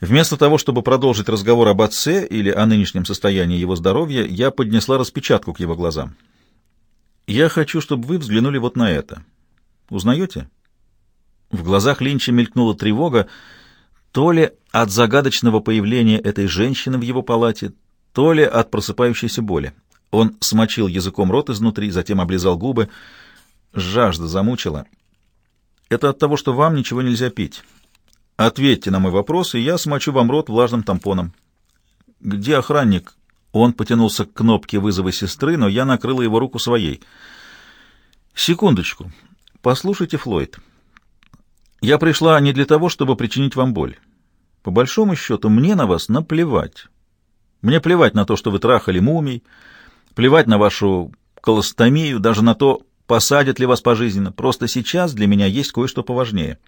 Вместо того, чтобы продолжить разговор об отце или о нынешнем состоянии его здоровья, я поднесла распечатку к его глазам. «Я хочу, чтобы вы взглянули вот на это. Узнаете?» В глазах Линча мелькнула тревога, то ли от загадочного появления этой женщины в его палате, то ли от просыпающейся боли. Он смочил языком рот изнутри, затем облизал губы. Жажда замучила. «Это от того, что вам ничего нельзя пить. Ответьте на мой вопрос, и я смочу вам рот влажным тампоном». «Где охранник?» Он потянулся к кнопке вызова сестры, но я накрыла его руку своей. «Секундочку. Послушайте, Флойд. Я пришла не для того, чтобы причинить вам боль. По большому счету, мне на вас наплевать. Мне плевать на то, что вы трахали мумий, плевать на вашу колостомию, даже на то, посадят ли вас пожизненно. Просто сейчас для меня есть кое-что поважнее».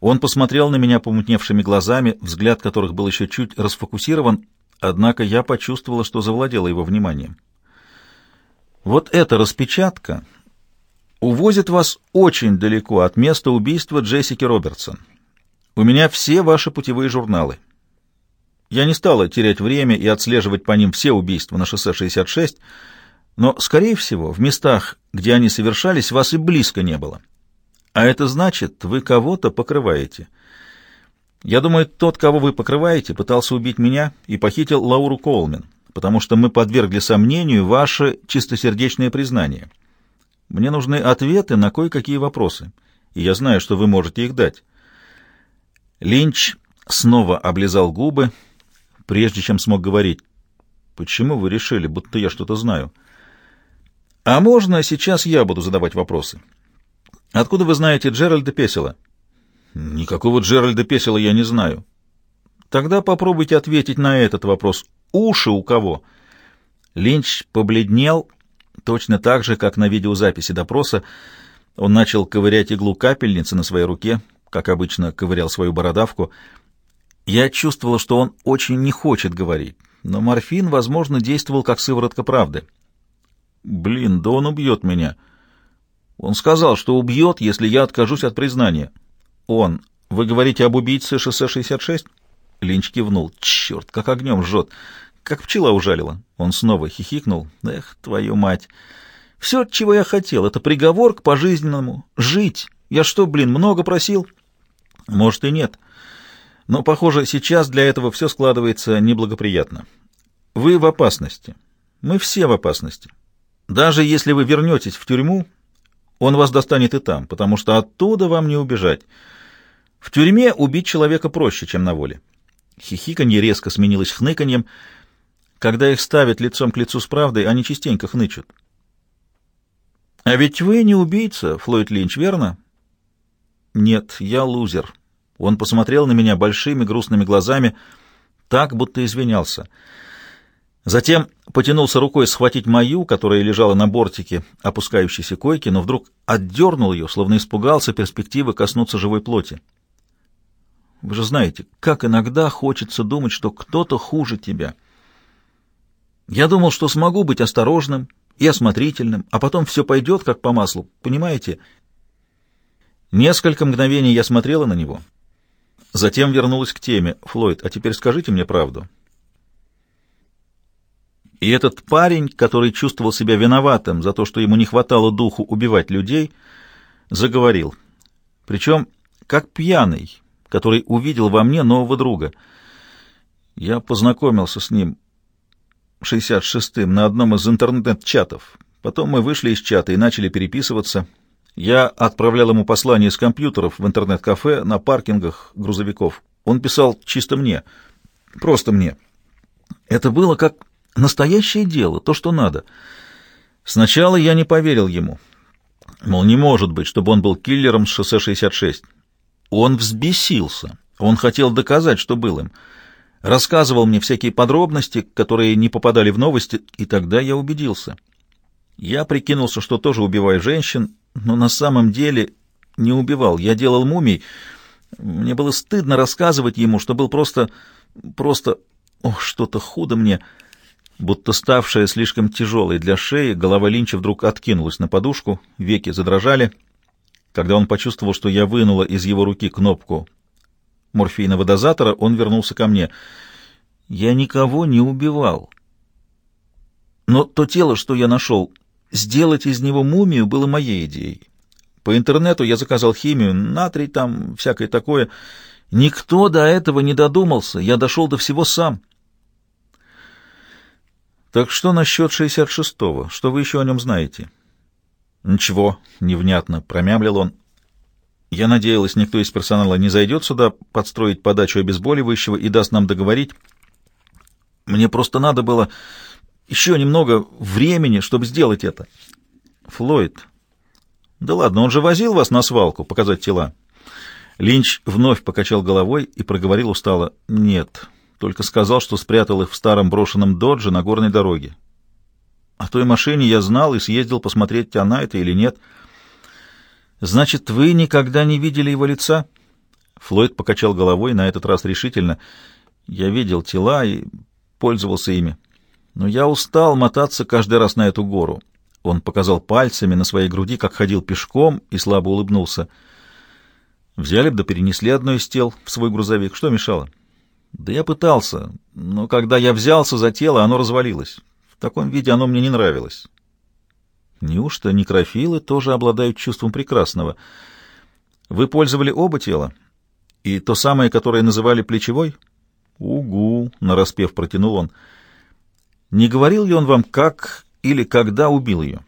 Он посмотрел на меня помутневшими глазами, взгляд которых был еще чуть расфокусирован, однако я почувствовала, что завладела его вниманием. Вот эта распечатка увозит вас очень далеко от места убийства Джессики Робертсон. У меня все ваши путевые журналы. Я не стала терять время и отслеживать по ним все убийства на шоссе 66, но, скорее всего, в местах, где они совершались, вас и близко не было. А это значит, вы кого-то покрываете. Я думаю, тот, кого вы покрываете, пытался убить меня и похитил Лауру Коулмен, потому что мы подвергли сомнению ваше чистосердечное признание. Мне нужны ответы на кое-какие вопросы, и я знаю, что вы можете их дать. Линч снова облизал губы, прежде чем смог говорить. «Почему вы решили, будто я что-то знаю?» «А можно сейчас я буду задавать вопросы?» «Откуда вы знаете Джеральда Песела?» Никакого Джеральда Песела я не знаю. Тогда попробуйте ответить на этот вопрос. Уши у кого? Линч побледнел, точно так же, как на видеозаписи допроса. Он начал ковырять иглу капельницы на своей руке, как обычно ковырял свою бородавку. Я чувствовал, что он очень не хочет говорить, но морфин, возможно, действовал как сыворотка правды. «Блин, да он убьет меня!» Он сказал, что убьет, если я откажусь от признания. «Он. Вы говорите об убийце шоссе 66?» Линч кивнул. «Черт, как огнем жжет! Как пчела ужалила!» Он снова хихикнул. «Эх, твою мать! Все, чего я хотел, это приговор к пожизненному. Жить! Я что, блин, много просил?» «Может и нет. Но, похоже, сейчас для этого все складывается неблагоприятно. Вы в опасности. Мы все в опасности. Даже если вы вернетесь в тюрьму, он вас достанет и там, потому что оттуда вам не убежать». В тюрьме убить человека проще, чем на воле. Хихиканье резко сменилось хныканьем. Когда их ставят лицом к лицу с правдой, они частенько хнычут. «А ведь вы не убийца, Флойд Линч, верно?» «Нет, я лузер». Он посмотрел на меня большими грустными глазами, так, будто извинялся. Затем потянулся рукой схватить мою, которая лежала на бортике опускающейся койки, но вдруг отдернул ее, словно испугался перспективы коснуться живой плоти. Вы же знаете, как иногда хочется думать, что кто-то хуже тебя. Я думал, что смогу быть осторожным и осмотрительным, а потом все пойдет как по маслу, понимаете? Несколько мгновений я смотрела на него. Затем вернулась к теме. «Флойд, а теперь скажите мне правду». И этот парень, который чувствовал себя виноватым за то, что ему не хватало духу убивать людей, заговорил. Причем как пьяный, который увидел во мне нового друга. Я познакомился с ним 66-м на одном из интернет-чатов. Потом мы вышли из чата и начали переписываться. Я отправлял ему послания из компьютеров в интернет-кафе на паркингах грузовиков. Он писал чисто мне, просто мне. Это было как настоящее дело, то, что надо. Сначала я не поверил ему. Мол, не может быть, чтобы он был киллером с шоссе 66. Он взбесился. Он хотел доказать, что был им. Рассказывал мне всякие подробности, которые не попадали в новости, и тогда я убедился. Я прикинулся, что тоже убиваю женщин, но на самом деле не убивал. Я делал мумий. Мне было стыдно рассказывать ему, что был просто... просто... Ох, что-то худо мне... Будто ставшая слишком тяжелой для шеи, голова Линча вдруг откинулась на подушку, веки задрожали — когда он почувствовал, что я вынула из его руки кнопку морфийного дозатора, он вернулся ко мне. Я никого не убивал. Но то тело, что я нашел, сделать из него мумию было моей идеей. По интернету я заказал химию, натрий там, всякое такое. Никто до этого не додумался, я дошел до всего сам. Так что насчет 66-го? Что вы еще о нем знаете? Ничего, невнятно, промямлил он. Я надеялась, никто из персонала не зайдет сюда подстроить подачу обезболивающего и даст нам договорить. Мне просто надо было еще немного времени, чтобы сделать это. Флойд. Да ладно, он же возил вас на свалку показать тела. Линч вновь покачал головой и проговорил устало. Нет, только сказал, что спрятал их в старом брошенном додже на горной дороге. О той машине я знал и съездил посмотреть, она это или нет. Значит, вы никогда не видели его лица? Флойд покачал головой, на этот раз решительно. Я видел тела и пользовался ими. Но я устал мотаться каждый раз на эту гору. Он показал пальцами на своей груди, как ходил пешком, и слабо улыбнулся. Взяли бы да перенесли одно из тел в свой грузовик. Что мешало? Да я пытался, но когда я взялся за тело, оно развалилось. В таком виде оно мне не нравилось. Неужто некрофилы тоже обладают чувством прекрасного? Вы пользовали оба тела? И то самое, которое называли плечевой? Угу, нараспев протянул он. Не говорил ли он вам, как или когда убил ее?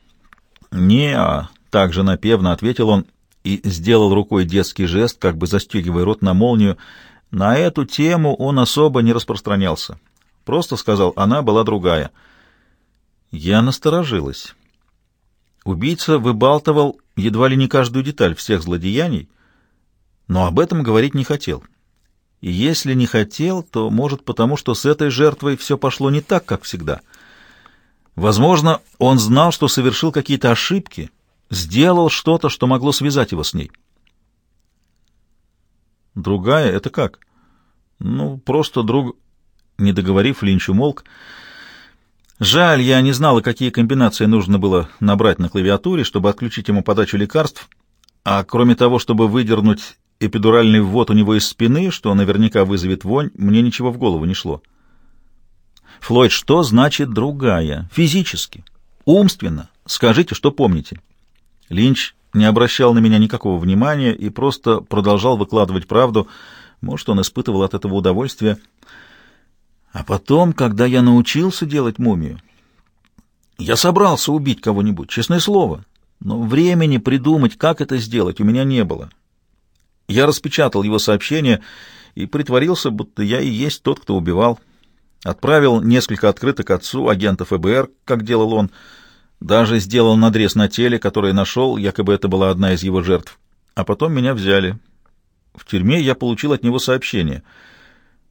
Не, а также напевно ответил он и сделал рукой детский жест, как бы застегивая рот на молнию. На эту тему он особо не распространялся. Просто сказал, она была другая. Я насторожилась. Убийца выбалтывал едва ли не каждую деталь всех злодеяний, но об этом говорить не хотел. И если не хотел, то, может, потому что с этой жертвой все пошло не так, как всегда — Возможно, он знал, что совершил какие-то ошибки, сделал что-то, что могло связать его с ней. Другая — это как? Ну, просто друг... Не договорив, Линч умолк. Жаль, я не знала, какие комбинации нужно было набрать на клавиатуре, чтобы отключить ему подачу лекарств, а кроме того, чтобы выдернуть эпидуральный ввод у него из спины, что наверняка вызовет вонь, мне ничего в голову не шло. Флойд, что значит другая? Физически, умственно. Скажите, что помните. Линч не обращал на меня никакого внимания и просто продолжал выкладывать правду. Может, он испытывал от этого удовольствие. А потом, когда я научился делать мумию, я собрался убить кого-нибудь, честное слово, но времени придумать, как это сделать, у меня не было. Я распечатал его сообщение и притворился, будто я и есть тот, кто убивал. Отправил несколько открыток отцу, агента ФБР, как делал он. Даже сделал надрез на теле, который нашел, якобы это была одна из его жертв. А потом меня взяли. В тюрьме я получил от него сообщение —